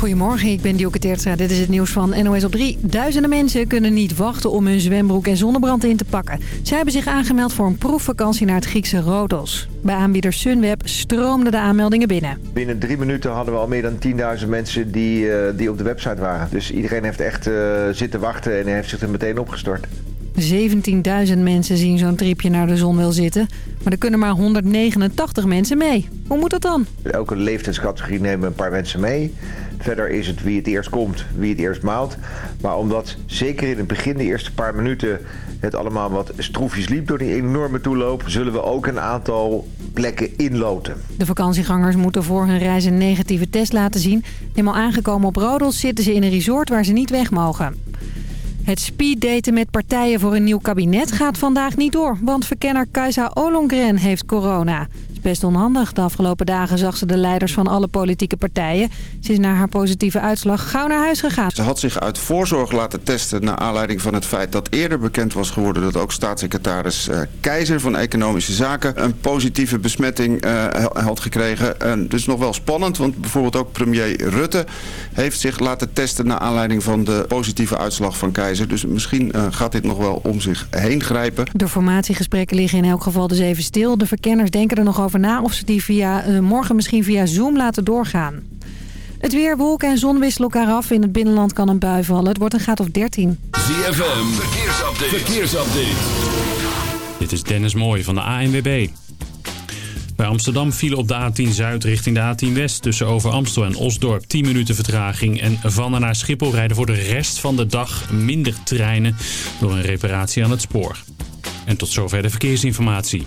Goedemorgen, ik ben Dioke Teertstra. Dit is het nieuws van NOS op 3. Duizenden mensen kunnen niet wachten om hun zwembroek en zonnebrand in te pakken. Zij hebben zich aangemeld voor een proefvakantie naar het Griekse Rodos. Bij aanbieder Sunweb stroomden de aanmeldingen binnen. Binnen drie minuten hadden we al meer dan 10.000 mensen die, eh, die op de website waren. Dus iedereen heeft echt uh, zitten wachten en heeft zich er meteen opgestort. 17.000 mensen zien zo'n tripje naar de zon wil zitten. Maar er kunnen maar 189 mensen mee. Hoe moet dat dan? Elke leeftijdscategorie nemen een paar mensen mee. Verder is het wie het eerst komt, wie het eerst maalt. Maar omdat zeker in het begin, de eerste paar minuten... het allemaal wat stroefjes liep door die enorme toeloop... zullen we ook een aantal plekken inloten. De vakantiegangers moeten voor hun reis een negatieve test laten zien. Eenmaal aangekomen op Rodos zitten ze in een resort waar ze niet weg mogen. Het speeddaten met partijen voor een nieuw kabinet gaat vandaag niet door. Want verkenner Kajsa Ollongren heeft corona best onhandig. De afgelopen dagen zag ze de leiders van alle politieke partijen. Ze is na haar positieve uitslag gauw naar huis gegaan. Ze had zich uit voorzorg laten testen... naar aanleiding van het feit dat eerder bekend was geworden... dat ook staatssecretaris uh, Keizer van Economische Zaken... een positieve besmetting uh, had gekregen. En dus nog wel spannend, want bijvoorbeeld ook premier Rutte... heeft zich laten testen naar aanleiding van de positieve uitslag van Keizer. Dus misschien uh, gaat dit nog wel om zich heen grijpen. De formatiegesprekken liggen in elk geval dus even stil. De verkenners denken er nog over over na of ze die via, uh, morgen misschien via Zoom laten doorgaan. Het weer, wolken en zon wisselen elkaar af. In het binnenland kan een bui vallen. Het wordt een graad of 13. ZFM, verkeersupdate. verkeersupdate. Dit is Dennis Mooij van de ANWB. Bij Amsterdam vielen op de A10 Zuid richting de A10 West... tussen Over Amstel en Osdorp 10 minuten vertraging. En van en naar Schiphol rijden voor de rest van de dag minder treinen... door een reparatie aan het spoor. En tot zover de verkeersinformatie.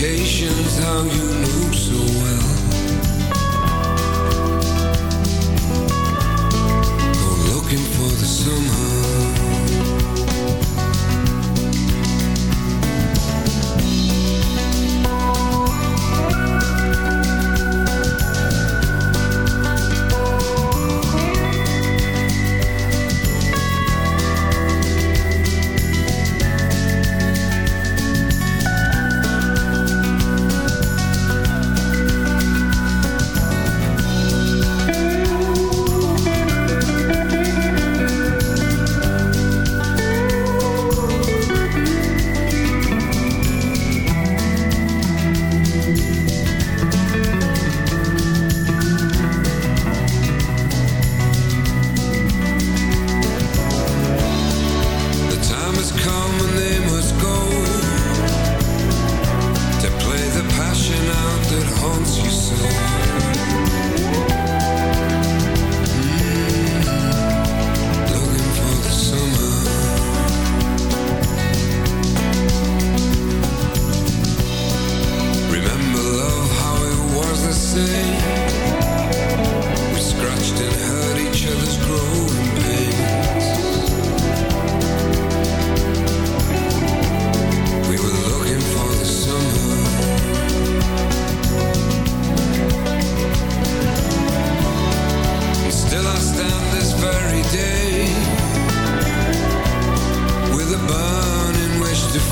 Implications, how you know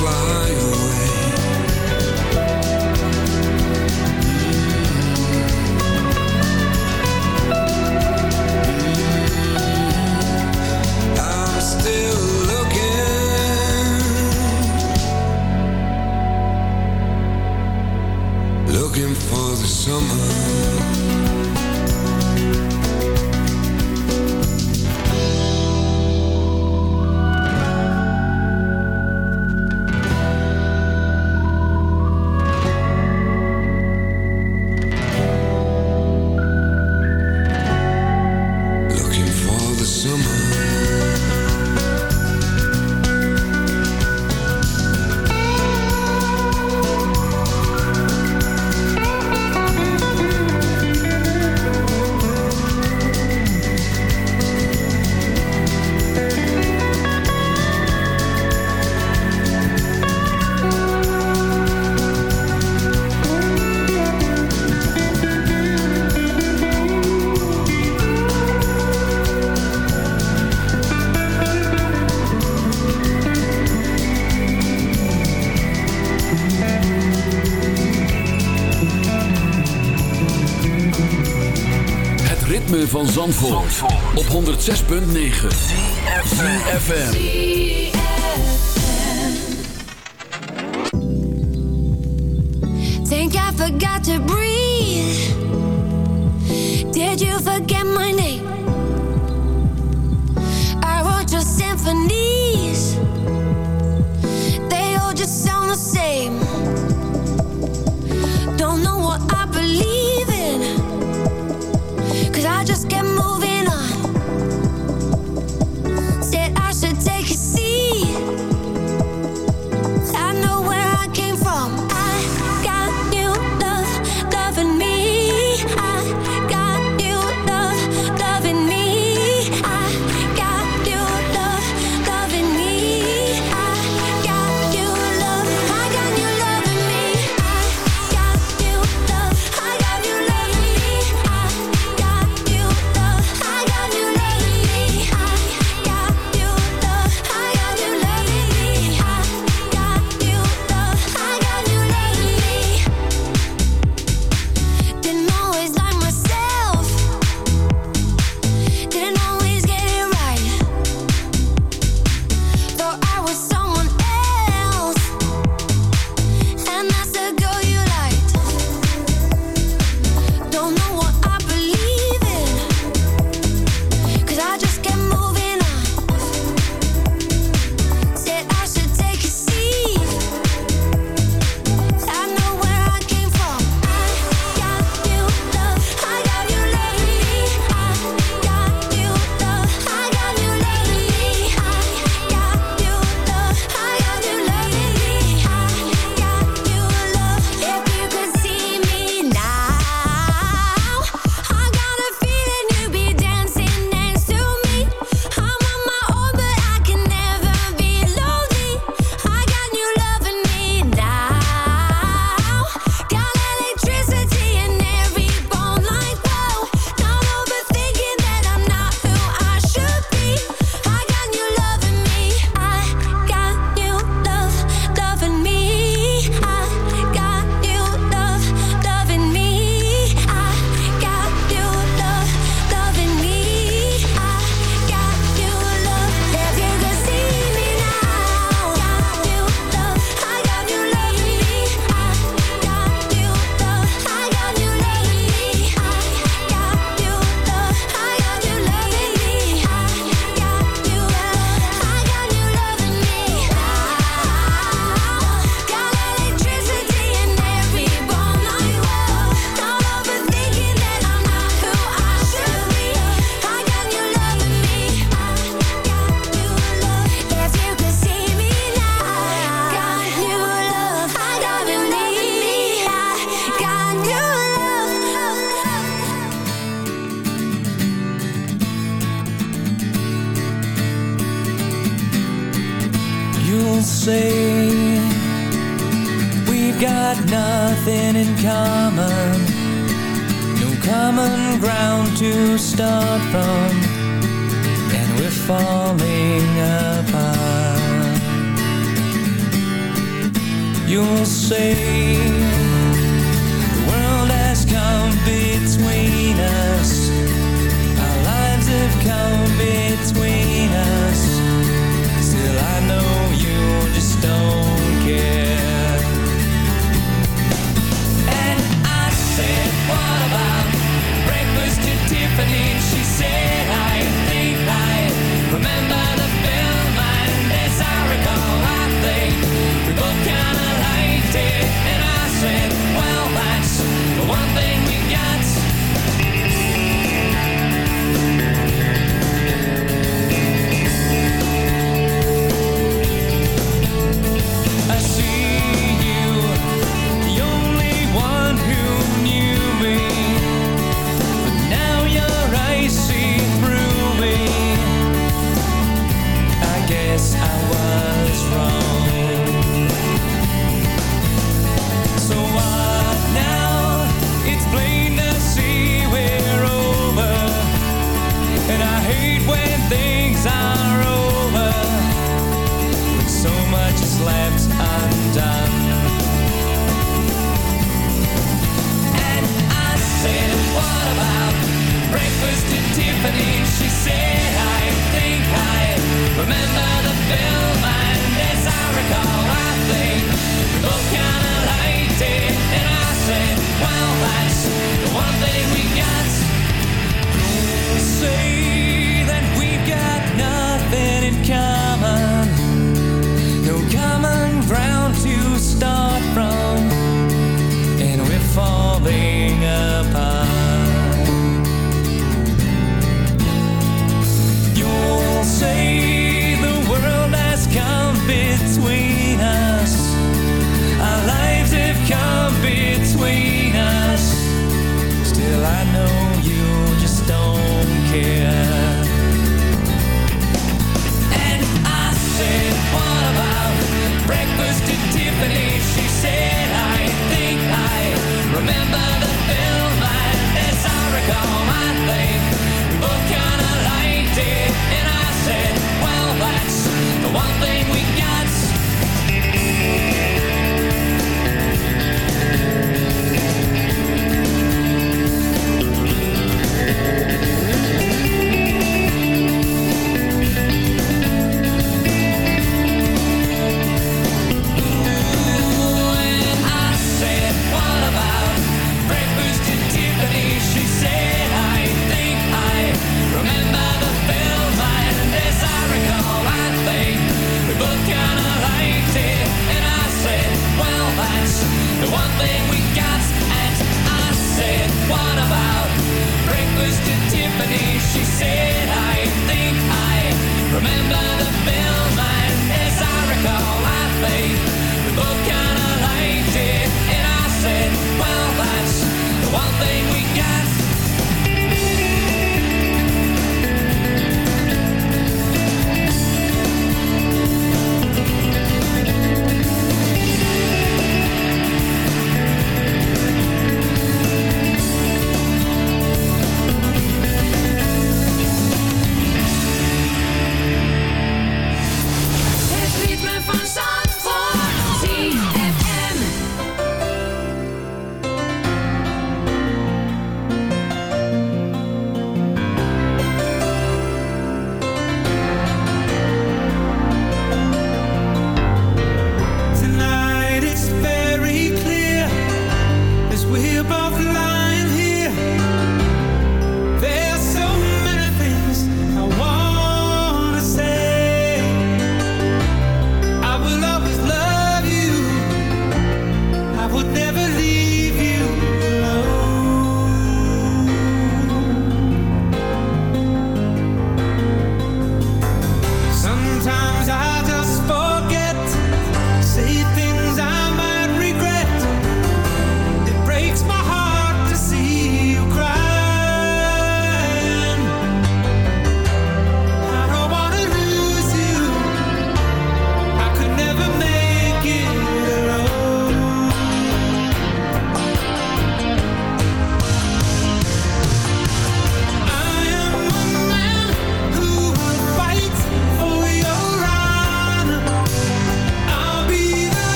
fly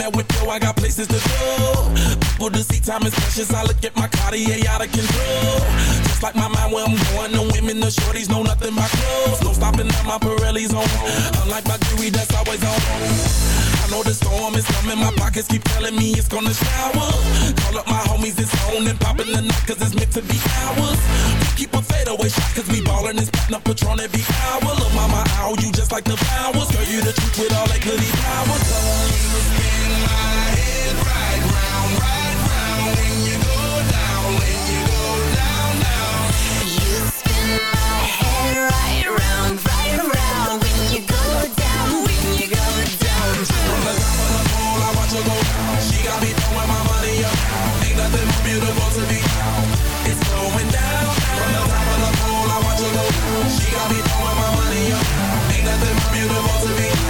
that yo, I got places to go. People to see time is precious. I look at my Cartier out of control. Just like my mind where I'm going. The women, the shorties know nothing but clothes. No stopping at my Pirelli's on. Unlike my jewelry that's always on. Know the storm is coming. My pockets keep telling me it's gonna shower. Call up my homies, it's on and popping the night cause it's meant to be ours. We keep a fadeaway shot cause we ballin' and spittin' up Patron every hour. Look, mama, ow, you just like the flowers. Girl, you the truth with all that goody power. You spin my head right round, right round when you go down, when you go down, down. You spin my head right round, right around me throwing my money up. Ain't beautiful me. It's going down. From the top I me my money up. Beautiful to me.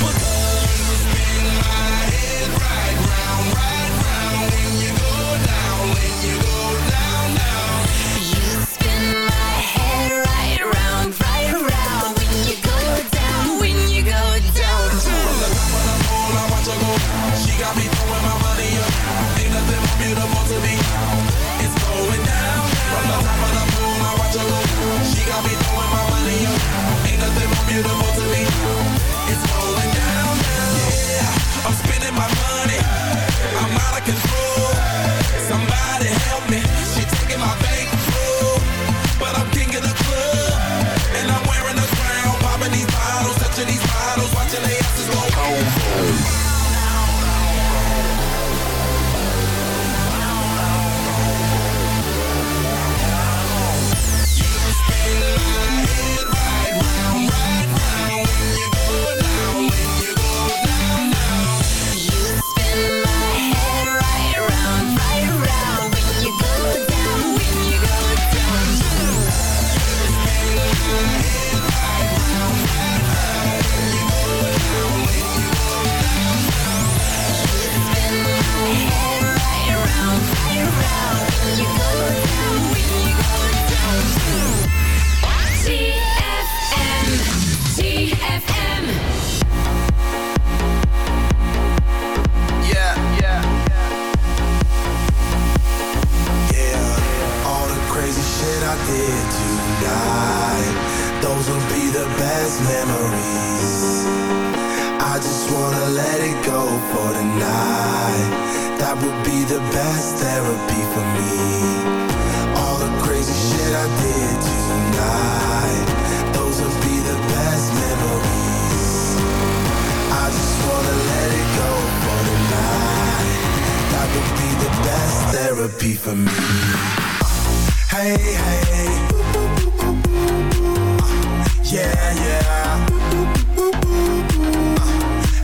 gopher. You spin my head therapy for me. Hey, hey. Yeah, yeah.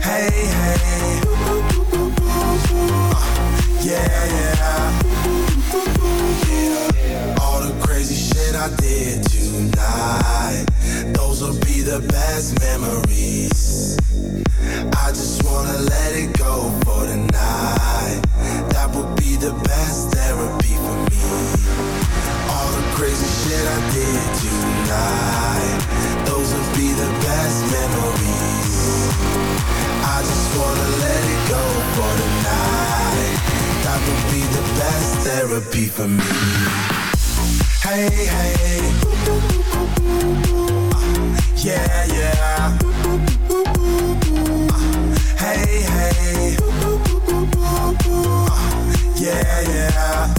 Hey, hey. Yeah, yeah. All the crazy shit I did tonight. Those will be the best memories. I just wanna let it go for tonight. That would be the best therapy for me. All the crazy shit I did tonight. Those will be the best memories. I just wanna let it go for. That would be the best therapy for me. Hey, hey. Uh, yeah, yeah. Hey, hey. Yeah, yeah.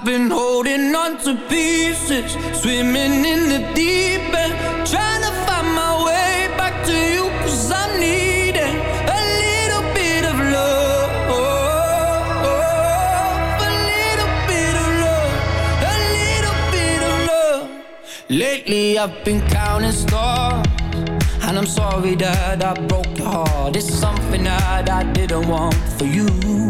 I've been holding on to pieces, swimming in the deep end, trying to find my way back to you, cause I need a little bit of love, a little bit of love, a little bit of love. Lately I've been counting stars, and I'm sorry that I broke your heart. It's something that I didn't want for you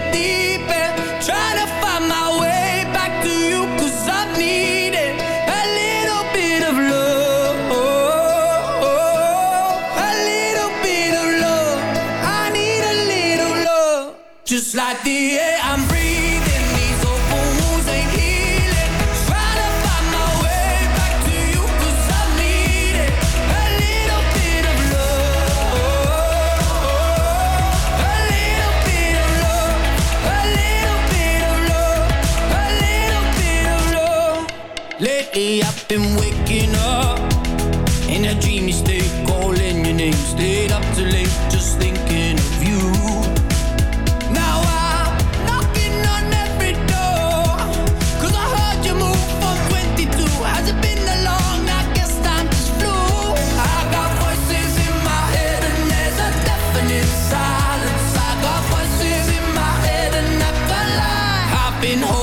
been home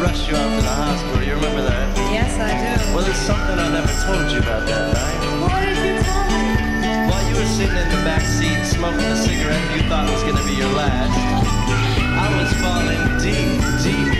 rushed you out to the hospital. You remember that? Yes, I do. Well, there's something I never told you about that night. What did you tell me? While you were sitting in the back seat smoking a cigarette you thought was going to be your last, I was falling deep, deep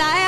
I